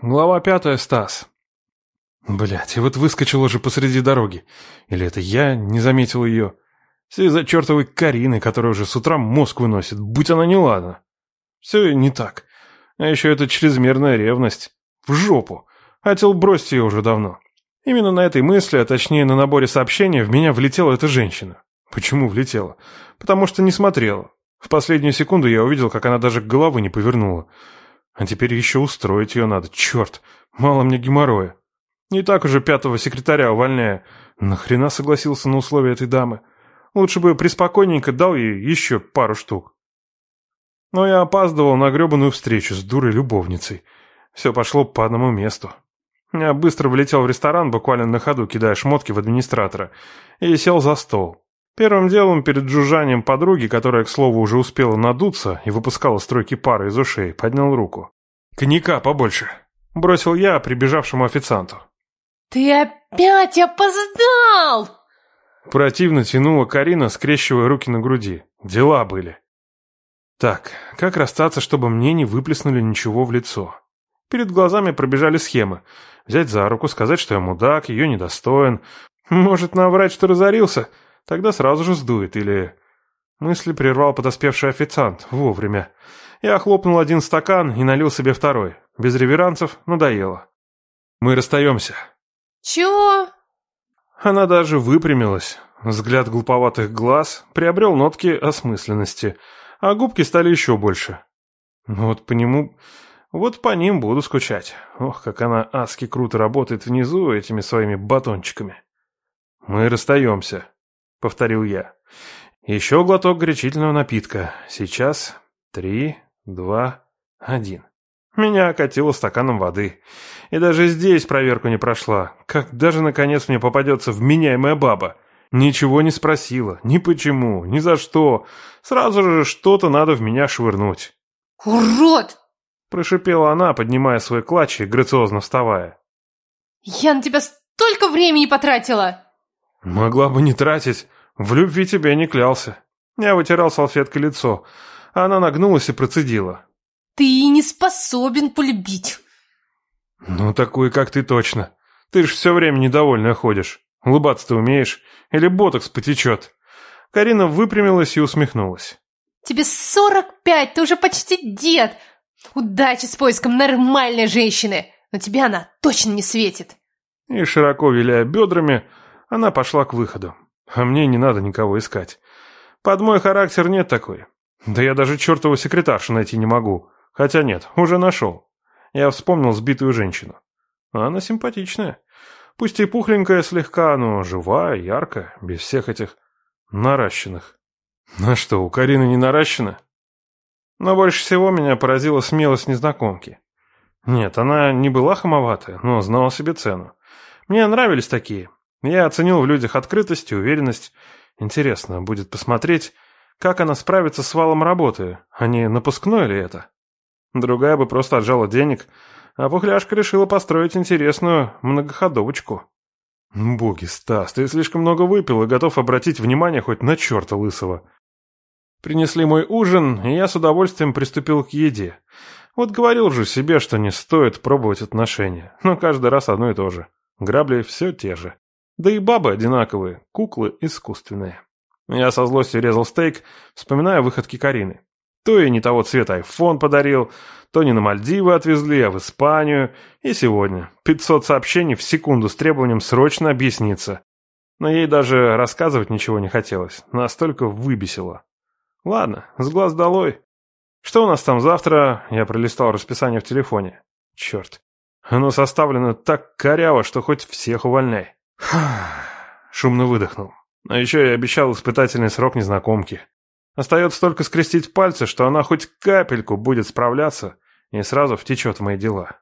Глава пятая, Стас. Блять, и вот выскочила же посреди дороги. Или это я не заметил ее? Все из-за чертовой Карины, которая уже с утра мозг выносит, будь она неладна. Все не так. А еще это чрезмерная ревность. В жопу. Хотел бросить ее уже давно. Именно на этой мысли, а точнее на наборе сообщений, в меня влетела эта женщина. Почему влетела? Потому что не смотрела. В последнюю секунду я увидел, как она даже головы не повернула. А теперь еще устроить ее надо. Черт, мало мне геморроя. Не так уже пятого секретаря увольняя. Нахрена согласился на условия этой дамы? Лучше бы приспокойненько дал ей еще пару штук. Но я опаздывал на гребаную встречу с дурой-любовницей. Все пошло по одному месту. Я быстро влетел в ресторан, буквально на ходу кидая шмотки в администратора, и сел за стол. Первым делом, перед жужжанием подруги, которая, к слову, уже успела надуться и выпускала стройки пары из ушей, поднял руку. «Коньяка побольше!» — бросил я прибежавшему официанту. «Ты опять опоздал!» Противно тянула Карина, скрещивая руки на груди. Дела были. Так, как расстаться, чтобы мне не выплеснули ничего в лицо? Перед глазами пробежали схемы. Взять за руку, сказать, что я мудак, ее недостоин. Может, наврать, что разорился — Тогда сразу же сдует, или... Мысли прервал подоспевший официант. Вовремя. Я хлопнул один стакан и налил себе второй. Без реверансов надоело. Мы расстаемся. Чего? Она даже выпрямилась. Взгляд глуповатых глаз приобрел нотки осмысленности, а губки стали еще больше. Ну вот по нему... Вот по ним буду скучать. Ох, как она адски круто работает внизу этими своими батончиками. Мы расстаемся. — повторил я. «Еще глоток горячительного напитка. Сейчас три, два, один». Меня окатило стаканом воды. И даже здесь проверку не прошла. Когда же, наконец, мне попадется вменяемая баба? Ничего не спросила. Ни почему, ни за что. Сразу же что-то надо в меня швырнуть. «Урод!» — прошипела она, поднимая свой клатч и грациозно вставая. «Я на тебя столько времени потратила!» «Могла бы не тратить. В любви тебе не клялся». Я вытирал салфеткой лицо, она нагнулась и процедила. «Ты не способен полюбить». «Ну, такую, как ты точно. Ты ж все время недовольная ходишь. Улыбаться ты умеешь? Или ботокс потечет?» Карина выпрямилась и усмехнулась. «Тебе сорок пять, ты уже почти дед. Удачи с поиском нормальной женщины, но тебе она точно не светит». И широко виляя бедрами, она пошла к выходу. А мне не надо никого искать. Под мой характер нет такой. Да я даже чертову секретаршу найти не могу. Хотя нет, уже нашел. Я вспомнил сбитую женщину. Она симпатичная. Пусть и пухленькая слегка, но живая, яркая, без всех этих наращенных. На что, у Карины не наращено? Но больше всего меня поразила смелость незнакомки. Нет, она не была хамоватая, но знала себе цену. Мне нравились такие, я оценил в людях открытость и уверенность. Интересно будет посмотреть, как она справится с валом работы, а не напускное ли это. Другая бы просто отжала денег, а пухляшка решила построить интересную многоходовочку. Боги, Стас, ты слишком много выпил и готов обратить внимание хоть на черта лысого. Принесли мой ужин, и я с удовольствием приступил к еде. Вот говорил же себе, что не стоит пробовать отношения, но каждый раз одно и то же. Грабли все те же. Да и бабы одинаковые, куклы искусственные. Я со злостью резал стейк, вспоминая выходки Карины. То и не того цвета айфон подарил, то не на Мальдивы отвезли, а в Испанию. И сегодня 500 сообщений в секунду с требованием срочно объясниться. Но ей даже рассказывать ничего не хотелось, настолько выбесило. Ладно, с глаз долой. Что у нас там завтра? Я пролистал расписание в телефоне. Черт, оно составлено так коряво, что хоть всех увольняй. Шумно выдохнул. А еще я обещал испытательный срок незнакомки. Остается только скрестить пальцы, что она хоть капельку будет справляться и сразу втечет в мои дела.